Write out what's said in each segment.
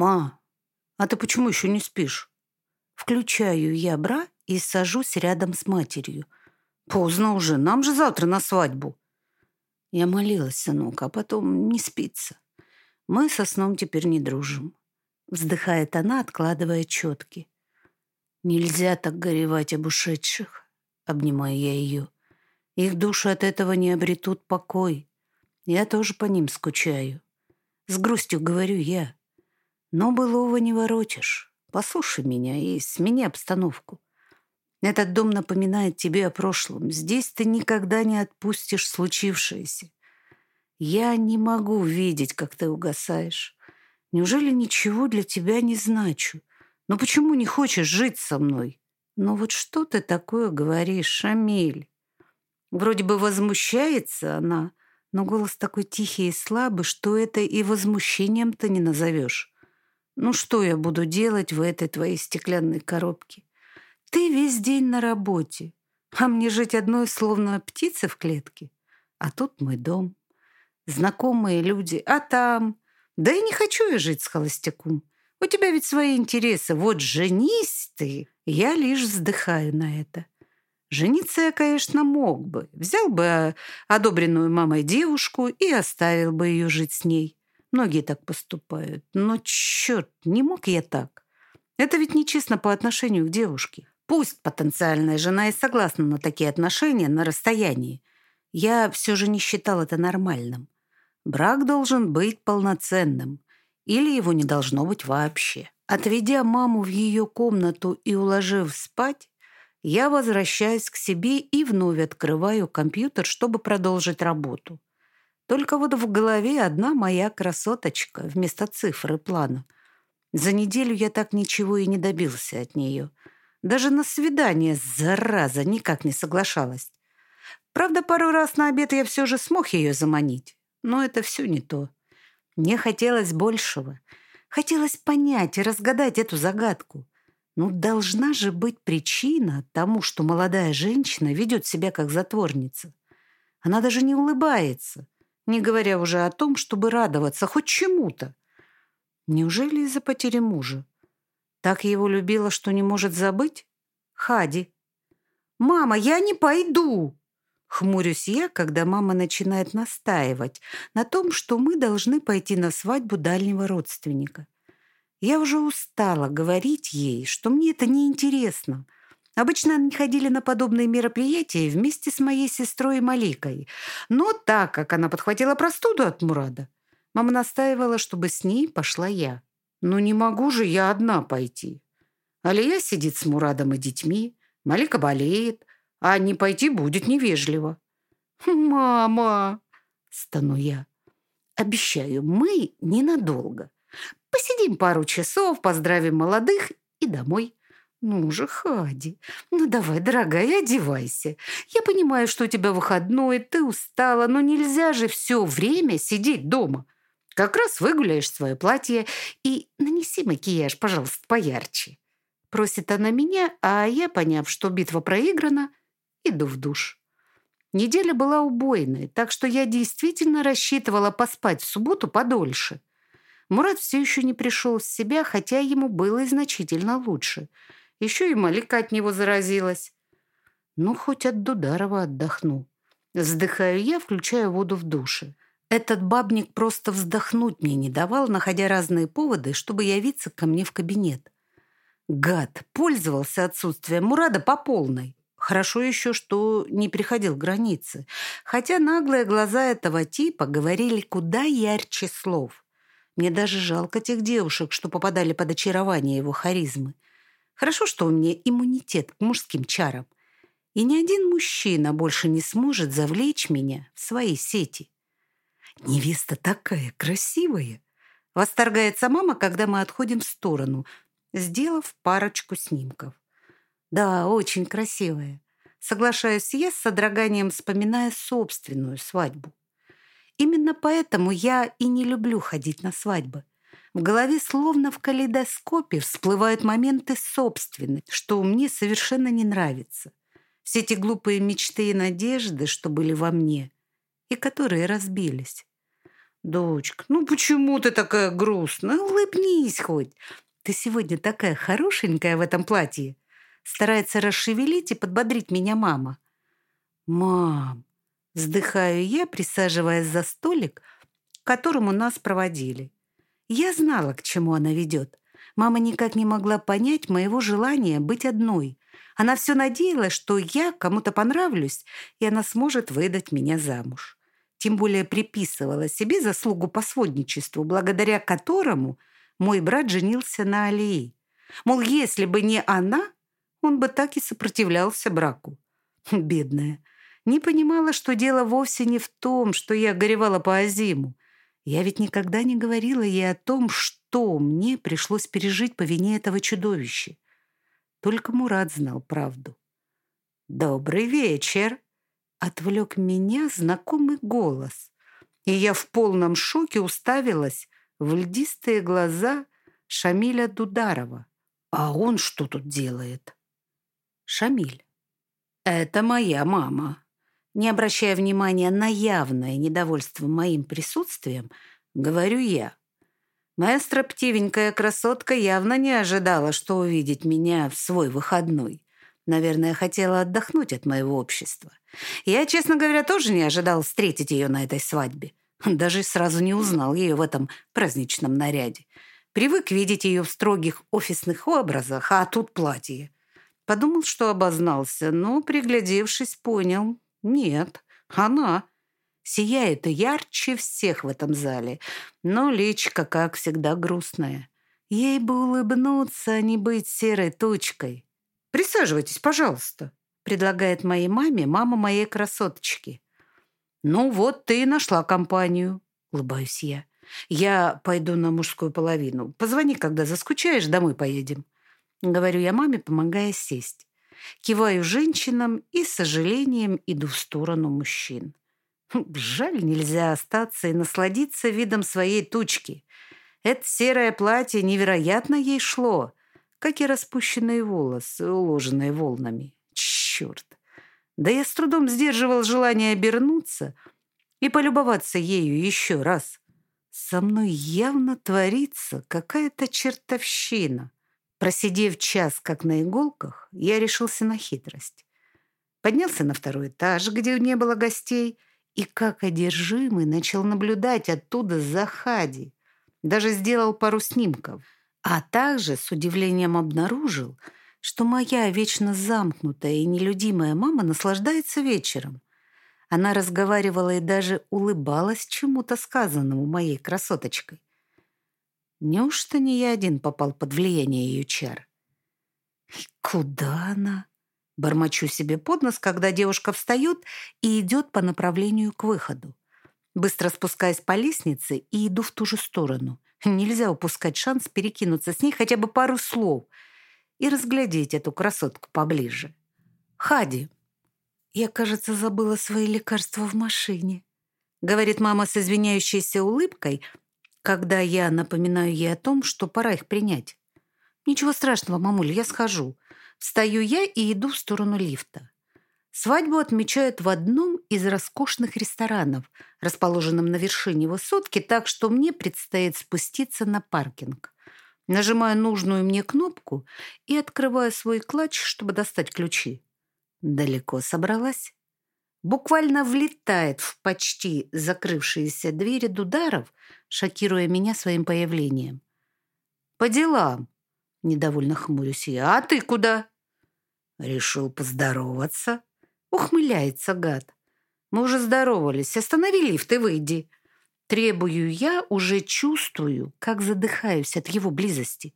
«Ма, а ты почему еще не спишь?» Включаю я бра и сажусь рядом с матерью. «Поздно уже, нам же завтра на свадьбу». Я молилась, сынок, а потом не спится. Мы со сном теперь не дружим. Вздыхает она, откладывая четки. Нельзя так горевать об ушедших. Обнимаю я ее. Их души от этого не обретут покой. Я тоже по ним скучаю. С грустью говорю я. Но былого не воротишь. Послушай меня и смени обстановку. Этот дом напоминает тебе о прошлом. Здесь ты никогда не отпустишь случившееся. Я не могу видеть, как ты угасаешь. Неужели ничего для тебя не значу? Но почему не хочешь жить со мной? Ну вот что ты такое говоришь, Шамиль? Вроде бы возмущается она, но голос такой тихий и слабый, что это и возмущением-то не назовешь. Ну что я буду делать в этой твоей стеклянной коробке? Ты весь день на работе, а мне жить одной, словно птица в клетке. А тут мой дом, знакомые люди, а там... Да и не хочу я жить с холостяком. У тебя ведь свои интересы. Вот женись ты. Я лишь вздыхаю на это. Жениться я, конечно, мог бы. Взял бы одобренную мамой девушку и оставил бы ее жить с ней. Многие так поступают. Но, черт, не мог я так. Это ведь нечестно по отношению к девушке. Пусть потенциальная жена и согласна на такие отношения на расстоянии. Я все же не считал это нормальным. Брак должен быть полноценным. Или его не должно быть вообще. Отведя маму в ее комнату и уложив спать, я возвращаюсь к себе и вновь открываю компьютер, чтобы продолжить работу. Только вот в голове одна моя красоточка вместо цифры плана. За неделю я так ничего и не добился от нее. Даже на свидание, зараза, никак не соглашалась. Правда, пару раз на обед я все же смог ее заманить. Но это все не то. Мне хотелось большего. Хотелось понять и разгадать эту загадку. Ну, должна же быть причина тому, что молодая женщина ведет себя как затворница. Она даже не улыбается, не говоря уже о том, чтобы радоваться хоть чему-то. Неужели из-за потери мужа? Так его любила, что не может забыть? Хади. «Мама, я не пойду!» Хмурюсь я, когда мама начинает настаивать на том, что мы должны пойти на свадьбу дальнего родственника. Я уже устала говорить ей, что мне это неинтересно. Обычно они ходили на подобные мероприятия вместе с моей сестрой Маликой. Но так как она подхватила простуду от Мурада, мама настаивала, чтобы с ней пошла я. Ну не могу же я одна пойти. Алия сидит с Мурадом и детьми, Малика болеет, а не пойти будет невежливо. «Мама!» – стану я. «Обещаю, мы ненадолго. Посидим пару часов, поздравим молодых и домой. Ну же, Хади, ну давай, дорогая, одевайся. Я понимаю, что у тебя выходной, ты устала, но нельзя же все время сидеть дома. Как раз выгуляешь свое платье и нанеси макияж, пожалуйста, поярче. Просит она меня, а я, поняв, что битва проиграна, иду в душ. Неделя была убойной, так что я действительно рассчитывала поспать в субботу подольше. Мурат все еще не пришел в себя, хотя ему было значительно лучше. Еще и Малика от него заразилась. Ну, хоть от Дударова отдохну. Вздыхаю я, включаю воду в душе. Этот бабник просто вздохнуть мне не давал, находя разные поводы, чтобы явиться ко мне в кабинет. Гад пользовался отсутствием Мурада по полной. Хорошо еще, что не приходил к границе. Хотя наглые глаза этого типа говорили куда ярче слов. Мне даже жалко тех девушек, что попадали под очарование его харизмы. Хорошо, что у меня иммунитет к мужским чарам. И ни один мужчина больше не сможет завлечь меня в свои сети. «Невеста такая красивая!» Восторгается мама, когда мы отходим в сторону, сделав парочку снимков. «Да, очень красивая». Соглашаюсь я с содроганием, вспоминая собственную свадьбу. Именно поэтому я и не люблю ходить на свадьбы. В голове словно в калейдоскопе всплывают моменты собственные, что мне совершенно не нравится. Все эти глупые мечты и надежды, что были во мне, и которые разбились. «Дочка, ну почему ты такая грустная? Улыбнись хоть. Ты сегодня такая хорошенькая в этом платье». Старается расшевелить и подбодрить меня мама. «Мам!» – вздыхаю я, присаживаясь за столик, к которому нас проводили. Я знала, к чему она ведет. Мама никак не могла понять моего желания быть одной. Она все надеялась, что я кому-то понравлюсь, и она сможет выдать меня замуж тем более приписывала себе заслугу по сводничеству, благодаря которому мой брат женился на Алии. Мол, если бы не она, он бы так и сопротивлялся браку. Бедная. Не понимала, что дело вовсе не в том, что я горевала по Азиму. Я ведь никогда не говорила ей о том, что мне пришлось пережить по вине этого чудовища. Только Мурат знал правду. «Добрый вечер!» отвлек меня знакомый голос, и я в полном шоке уставилась в льдистые глаза Шамиля Дударова. А он что тут делает? Шамиль. Это моя мама. Не обращая внимания на явное недовольство моим присутствием, говорю я. Моя строптивенькая красотка явно не ожидала, что увидит меня в свой выходной. Наверное, хотела отдохнуть от моего общества. Я, честно говоря, тоже не ожидал встретить ее на этой свадьбе. Даже сразу не узнал ее в этом праздничном наряде. Привык видеть ее в строгих офисных образах, а тут платье. Подумал, что обознался, но, приглядевшись, понял. Нет, она сияет ярче всех в этом зале, но личка, как всегда, грустная. Ей бы улыбнуться, а не быть серой точкой. «Присаживайтесь, пожалуйста», — предлагает моей маме мама моей красоточки. «Ну вот, ты и нашла компанию», — улыбаюсь я. «Я пойду на мужскую половину. Позвони, когда заскучаешь, домой поедем». Говорю я маме, помогая сесть. Киваю женщинам и с сожалением иду в сторону мужчин. Жаль, нельзя остаться и насладиться видом своей тучки. Это серое платье невероятно ей шло как и распущенные волосы, уложенные волнами. Черт! Да я с трудом сдерживал желание обернуться и полюбоваться ею еще раз. Со мной явно творится какая-то чертовщина. Просидев час, как на иголках, я решился на хитрость. Поднялся на второй этаж, где не было гостей, и как одержимый начал наблюдать оттуда за Хади. Даже сделал пару снимков — а также с удивлением обнаружил, что моя вечно замкнутая и нелюдимая мама наслаждается вечером. Она разговаривала и даже улыбалась чему-то сказанному моей красоточкой. Неужто не я один попал под влияние ее чар? И куда она? Бормочу себе под нос, когда девушка встает и идет по направлению к выходу. Быстро спускаясь по лестнице и иду в ту же сторону — Нельзя упускать шанс перекинуться с ней хотя бы пару слов и разглядеть эту красотку поближе. «Хади, я, кажется, забыла свои лекарства в машине», говорит мама с извиняющейся улыбкой, когда я напоминаю ей о том, что пора их принять. «Ничего страшного, мамуль, я схожу». Встаю я и иду в сторону лифта. Свадьбу отмечают в одном из роскошных ресторанов, расположенном на вершине высотки, так что мне предстоит спуститься на паркинг. Нажимаю нужную мне кнопку и открываю свой клатч, чтобы достать ключи. Далеко собралась. Буквально влетает в почти закрывшиеся двери Дударов, шокируя меня своим появлением. «По делам», — недовольно хмурюсь я. «А ты куда?» «Решил поздороваться», Ухмыляется гад. Мы уже здоровались. Останови лифт и выйди. Требую я, уже чувствую, как задыхаюсь от его близости.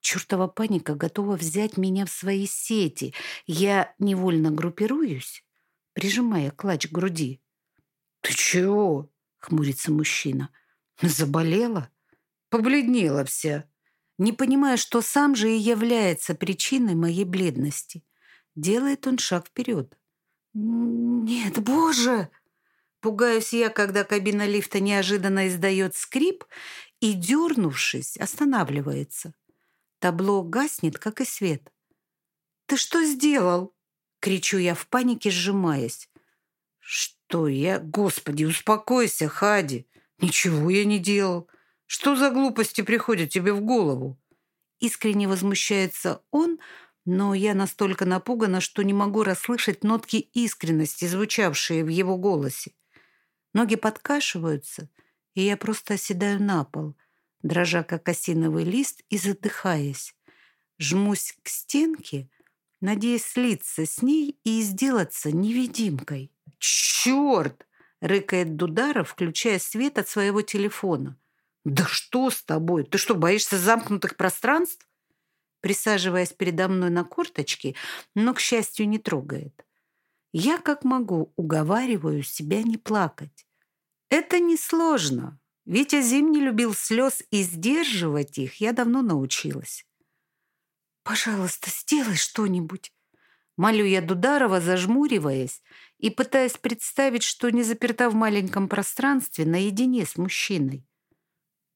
Чертова паника готова взять меня в свои сети. Я невольно группируюсь, прижимая клатч к груди. «Ты чего?» — хмурится мужчина. «Заболела?» Побледнела вся. Не понимая, что сам же и является причиной моей бледности. Делает он шаг вперед. «Нет, боже!» Пугаюсь я, когда кабина лифта неожиданно издает скрип и, дернувшись, останавливается. Табло гаснет, как и свет. «Ты что сделал?» — кричу я в панике, сжимаясь. «Что я? Господи, успокойся, Хади! Ничего я не делал. Что за глупости приходят тебе в голову? Искренне возмущается он, но я настолько напугана, что не могу расслышать нотки искренности, звучавшие в его голосе. Ноги подкашиваются, и я просто оседаю на пол, дрожа как осиновый лист и задыхаясь. Жмусь к стенке, надеясь слиться с ней и сделаться невидимкой. «Черт!» — рыкает Дударов, включая свет от своего телефона. «Да что с тобой? Ты что, боишься замкнутых пространств?» Присаживаясь передо мной на корточки, но, к счастью, не трогает. Я, как могу, уговариваю себя не плакать. Это несложно. Витя Зим не любил слез, и сдерживать их я давно научилась. «Пожалуйста, сделай что-нибудь!» Молю я Дударова, зажмуриваясь и пытаясь представить, что не заперта в маленьком пространстве наедине с мужчиной.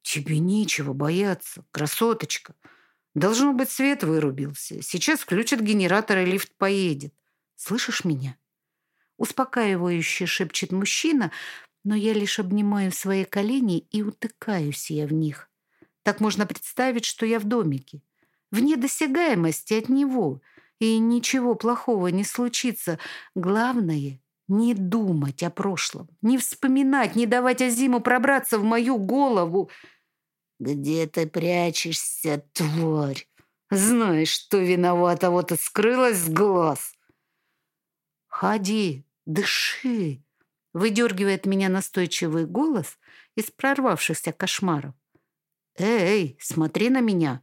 «Тебе нечего бояться, красоточка. Должно быть, свет вырубился. Сейчас включат генератор, и лифт поедет. Слышишь меня?» Успокаивающе шепчет мужчина, но я лишь обнимаю свои колени и утыкаюсь я в них. Так можно представить, что я в домике. Вне досягаемости от него. И ничего плохого не случится. Главное — не думать о прошлом, не вспоминать, не давать Азиму пробраться в мою голову. «Где ты прячешься, тварь? Знаешь, что виновата, вот и скрылась с глаз». «Ходи, дыши!» — выдергивает меня настойчивый голос из прорвавшихся кошмаров. «Эй, смотри на меня!»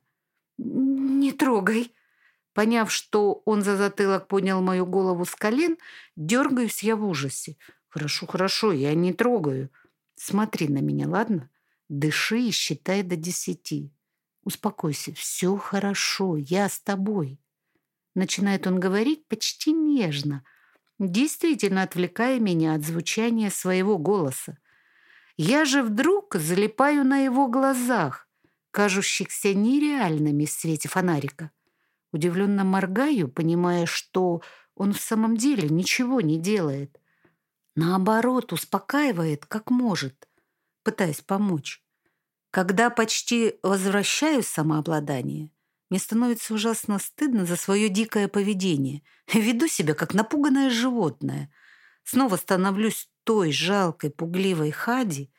«Не трогай!» Поняв, что он за затылок поднял мою голову с колен, дергаюсь я в ужасе. «Хорошо, хорошо, я не трогаю. Смотри на меня, ладно? Дыши и считай до десяти. Успокойся, все хорошо, я с тобой». Начинает он говорить почти нежно, действительно отвлекая меня от звучания своего голоса. Я же вдруг залипаю на его глазах, кажущихся нереальными в свете фонарика. Удивленно моргаю, понимая, что он в самом деле ничего не делает. Наоборот, успокаивает, как может, пытаясь помочь. Когда почти возвращаю самообладание, мне становится ужасно стыдно за свое дикое поведение. Веду себя, как напуганное животное. Снова становлюсь той жалкой, пугливой Хади,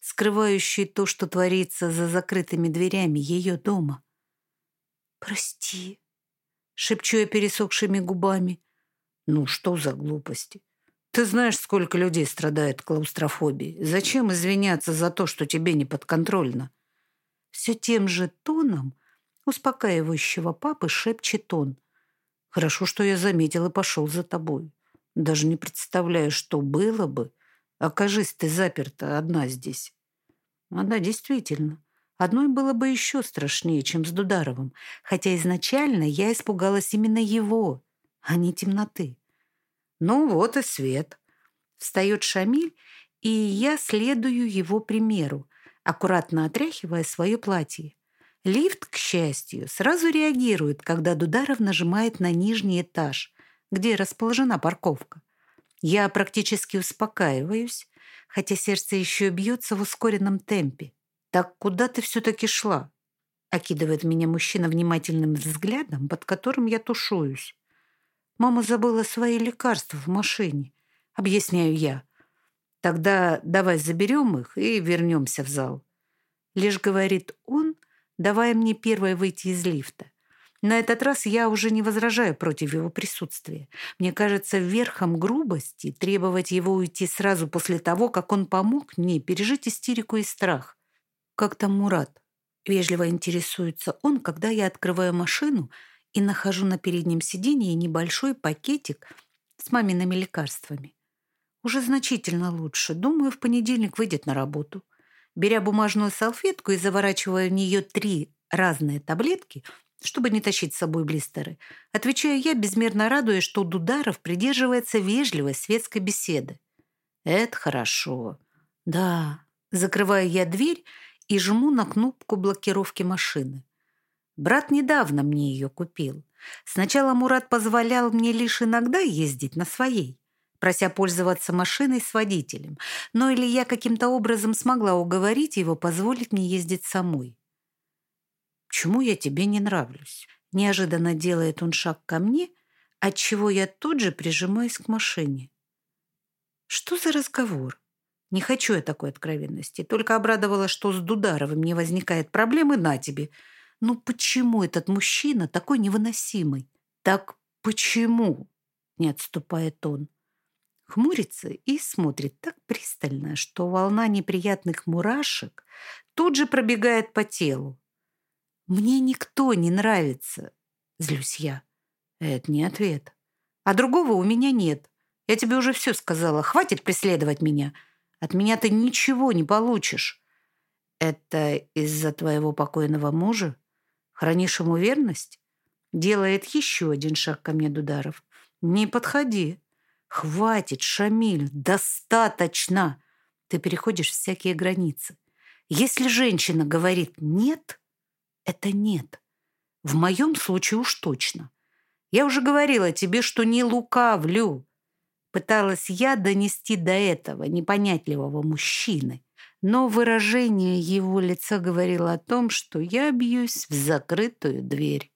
скрывающей то, что творится за закрытыми дверями ее дома. «Прости», — шепчу я пересохшими губами. «Ну, что за глупости? Ты знаешь, сколько людей страдает клаустрофобией. Зачем извиняться за то, что тебе не подконтрольно?» Все тем же тоном успокаивающего папы шепчет он. «Хорошо, что я заметил и пошел за тобой. Даже не представляю, что было бы, окажись ты заперта одна здесь». А да, действительно. Одной было бы еще страшнее, чем с Дударовым, хотя изначально я испугалась именно его, а не темноты. Ну вот и свет. Встает Шамиль, и я следую его примеру, аккуратно отряхивая свое платье. Лифт, к счастью, сразу реагирует, когда Дударов нажимает на нижний этаж, где расположена парковка. Я практически успокаиваюсь, хотя сердце еще бьется в ускоренном темпе. «Так куда ты все-таки шла?» Окидывает меня мужчина внимательным взглядом, под которым я тушуюсь. «Мама забыла свои лекарства в машине», — объясняю я. «Тогда давай заберем их и вернемся в зал». Лишь говорит он, давая мне первой выйти из лифта. На этот раз я уже не возражаю против его присутствия. Мне кажется верхом грубости требовать его уйти сразу после того, как он помог мне пережить истерику и страх. Как там Мурат? Вежливо интересуется он, когда я открываю машину и нахожу на переднем сиденье небольшой пакетик с мамиными лекарствами. Уже значительно лучше. Думаю, в понедельник выйдет на работу. Беря бумажную салфетку и заворачивая в нее три разные таблетки, чтобы не тащить с собой блистеры. Отвечаю я, безмерно радуясь, что Дударов придерживается вежливой светской беседы. Это хорошо. Да. Закрываю я дверь и жму на кнопку блокировки машины. Брат недавно мне ее купил. Сначала Мурат позволял мне лишь иногда ездить на своей. прося пользоваться машиной с водителем. Но или я каким-то образом смогла уговорить его позволить мне ездить самой. «Почему я тебе не нравлюсь?» Неожиданно делает он шаг ко мне, отчего я тут же прижимаюсь к машине. Что за разговор? Не хочу я такой откровенности. Только обрадовала, что с Дударовым не возникает проблемы на тебе. Ну почему этот мужчина такой невыносимый? Так почему? Не отступает он. Хмурится и смотрит так пристально, что волна неприятных мурашек тут же пробегает по телу. «Мне никто не нравится», — злюсь я. Это не ответ. А другого у меня нет. Я тебе уже все сказала. Хватит преследовать меня. От меня ты ничего не получишь. Это из-за твоего покойного мужа? Хранишь ему верность? Делает еще один шаг ко мне Дударов. Не подходи. Хватит, Шамиль, достаточно. Ты переходишь всякие границы. Если женщина говорит «нет», это «нет». В моем случае уж точно. Я уже говорила тебе, что не лукавлю. Пыталась я донести до этого непонятливого мужчины, но выражение его лица говорило о том, что я бьюсь в закрытую дверь.